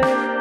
Música